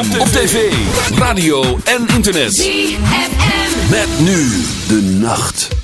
Op tv, radio en internet. Met nu de nacht.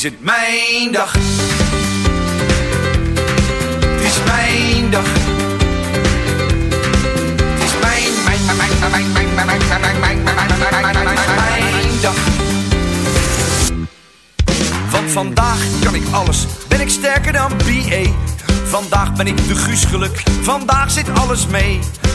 Is het mijn dag. Het is mijn dag. Is mijn, mijn, mijn, mijn, mijn, mijn, mijn, mijn, mijn, mijn, mijn, mijn, mijn, mijn, mijn dag. Want vandaag kan ik alles, ben ik sterker dan BA. Vandaag ben ik de Guus geluk, vandaag zit alles mee.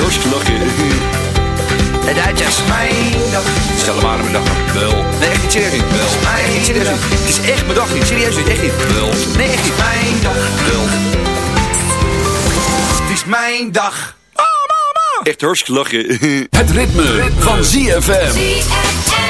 Echt Oostlachen. De Duitsers. Mijn dag, Stel hem aan mijn dag. Wel. Nee, echt niet serieus niet. Wel. Nee, echt niet serieus niet. Het is echt mijn dag niet. Serieus niet, echt niet. Wel. Nee, echt niet. mijn dag, Wel. het is mijn dag. Echt hartstikke lachen. Het ritme, van ZFM. ZFM.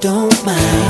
don't mind.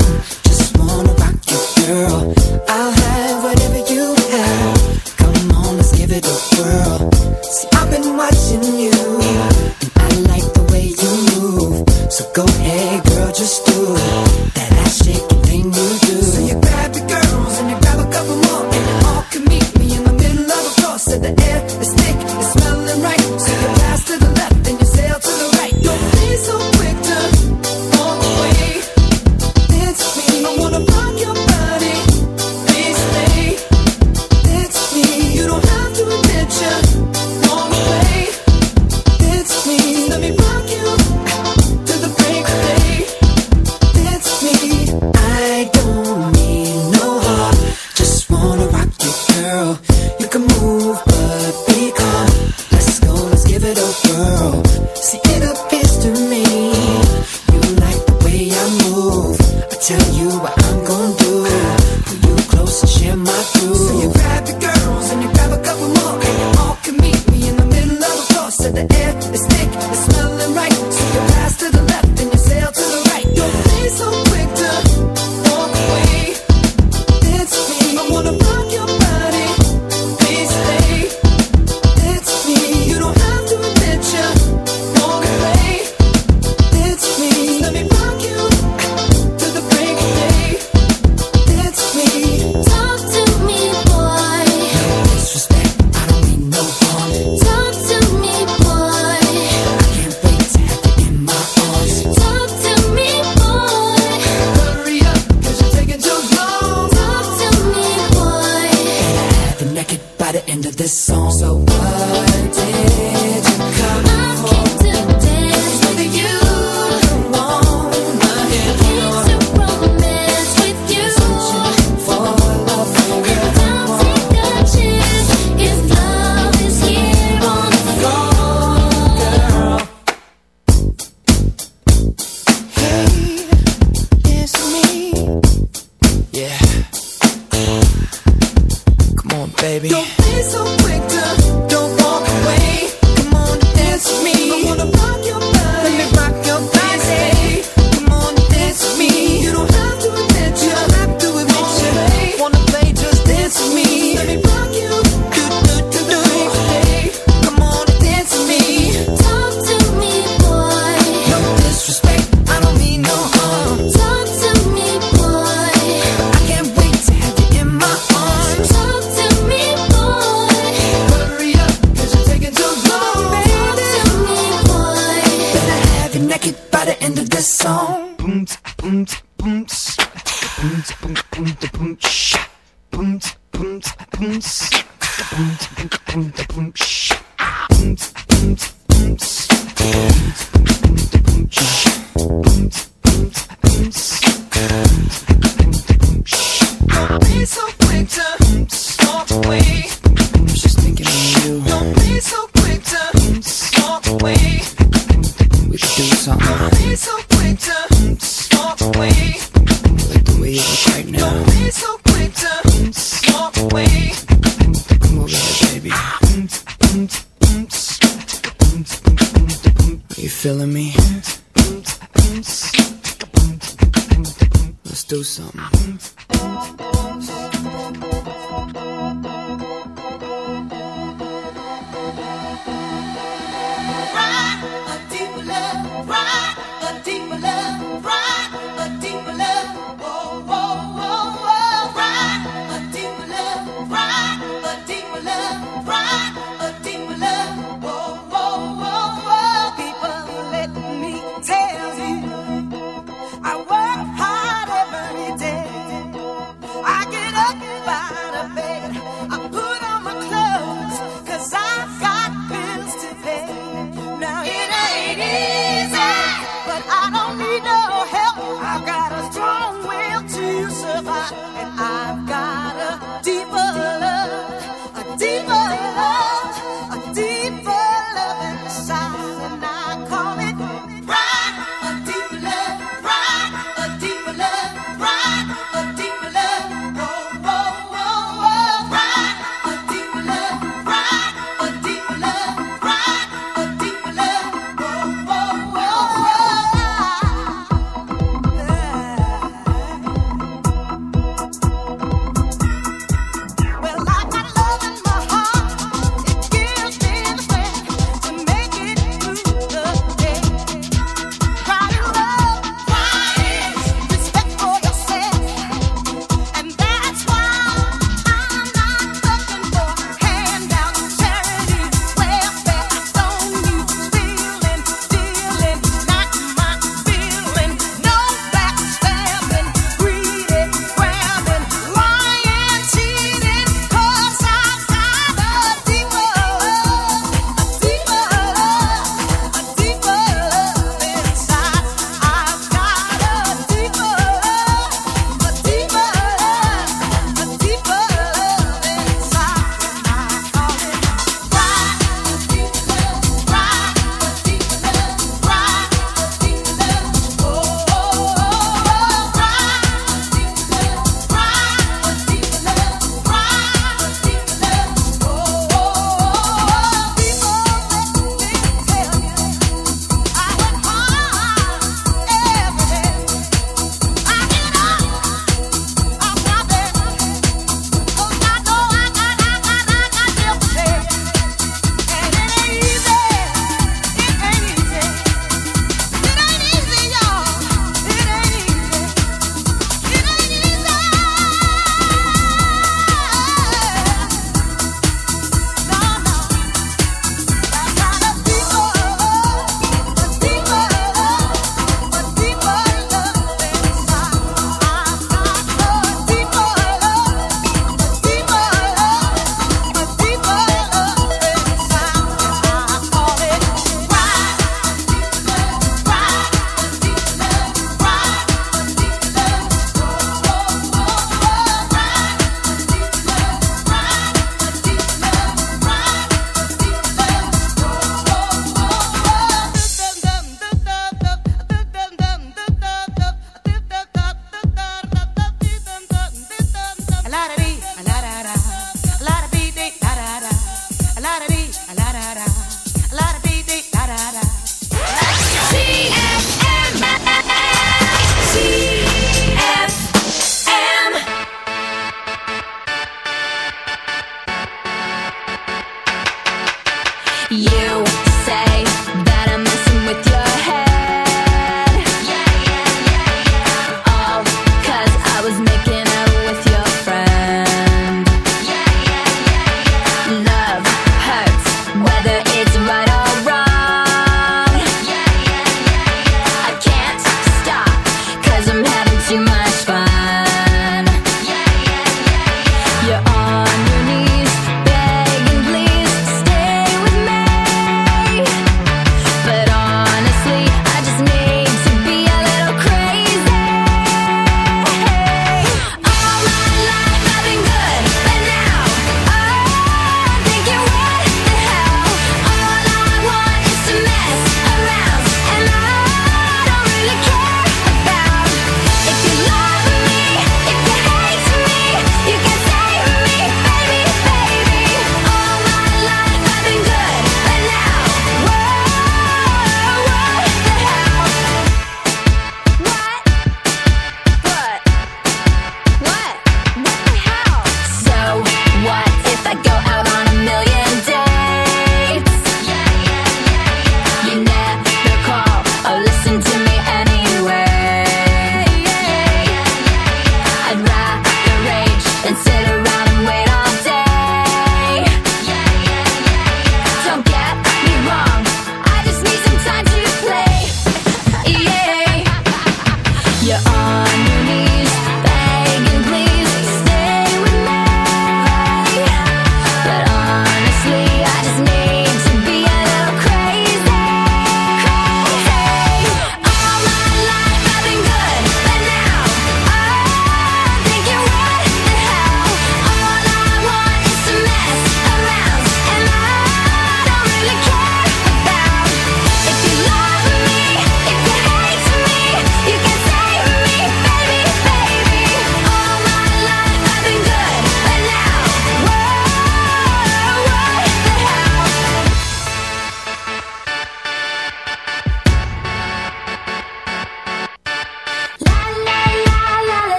Feeling me? Let's do something.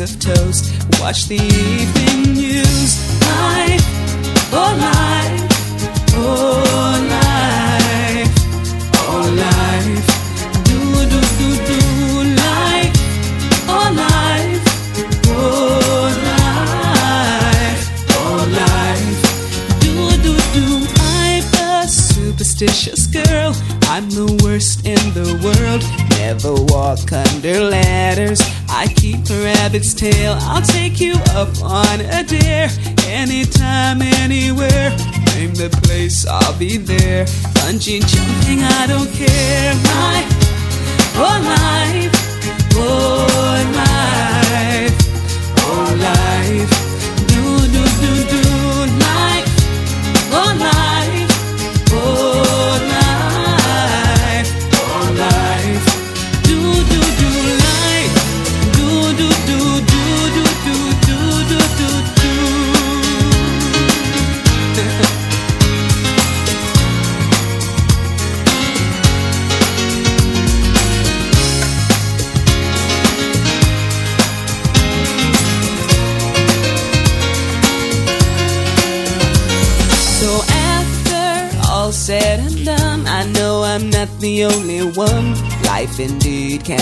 of toast. Watch the evening. gente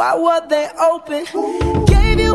Why were they open? Gave you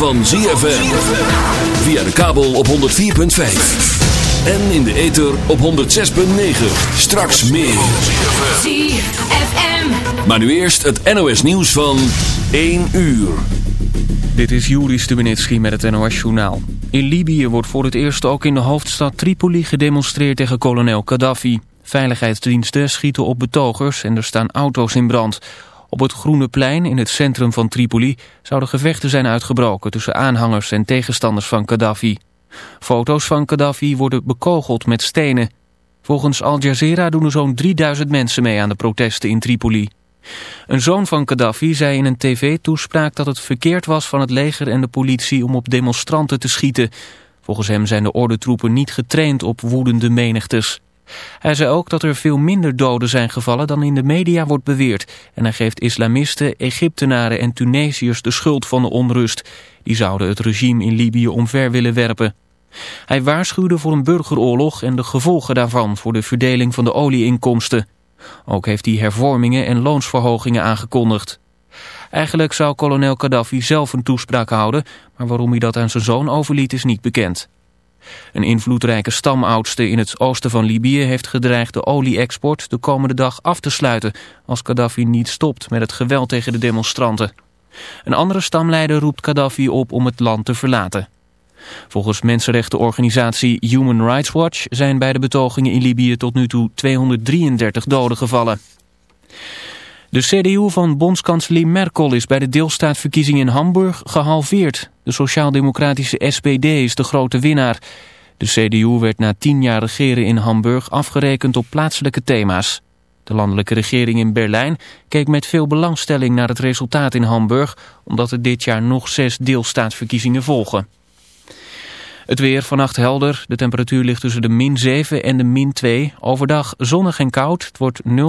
van ZFM. Via de kabel op 104.5. En in de ether op 106.9. Straks meer. ZFM. Maar nu eerst het NOS nieuws van 1 uur. Dit is Juri Stubenitski met het NOS-journaal. In Libië wordt voor het eerst ook in de hoofdstad Tripoli gedemonstreerd tegen kolonel Gaddafi. Veiligheidsdiensten schieten op betogers en er staan auto's in brand. Op het Groene Plein in het centrum van Tripoli zouden gevechten zijn uitgebroken tussen aanhangers en tegenstanders van Gaddafi. Foto's van Gaddafi worden bekogeld met stenen. Volgens Al Jazeera doen er zo'n 3000 mensen mee aan de protesten in Tripoli. Een zoon van Gaddafi zei in een tv-toespraak dat het verkeerd was van het leger en de politie om op demonstranten te schieten. Volgens hem zijn de ordentroepen niet getraind op woedende menigtes. Hij zei ook dat er veel minder doden zijn gevallen dan in de media wordt beweerd. En hij geeft islamisten, Egyptenaren en Tunesiërs de schuld van de onrust. Die zouden het regime in Libië omver willen werpen. Hij waarschuwde voor een burgeroorlog en de gevolgen daarvan voor de verdeling van de olieinkomsten. Ook heeft hij hervormingen en loonsverhogingen aangekondigd. Eigenlijk zou kolonel Gaddafi zelf een toespraak houden, maar waarom hij dat aan zijn zoon overliet is niet bekend. Een invloedrijke stamoudste in het oosten van Libië heeft gedreigd de olie-export de komende dag af te sluiten als Gaddafi niet stopt met het geweld tegen de demonstranten. Een andere stamleider roept Gaddafi op om het land te verlaten. Volgens mensenrechtenorganisatie Human Rights Watch zijn bij de betogingen in Libië tot nu toe 233 doden gevallen. De CDU van bondskanselier Merkel is bij de deelstaatverkiezingen in Hamburg gehalveerd. De sociaal-democratische SPD is de grote winnaar. De CDU werd na tien jaar regeren in Hamburg afgerekend op plaatselijke thema's. De landelijke regering in Berlijn keek met veel belangstelling naar het resultaat in Hamburg... omdat er dit jaar nog zes deelstaatsverkiezingen volgen. Het weer vannacht helder. De temperatuur ligt tussen de min 7 en de min 2. Overdag zonnig en koud. Het wordt 0.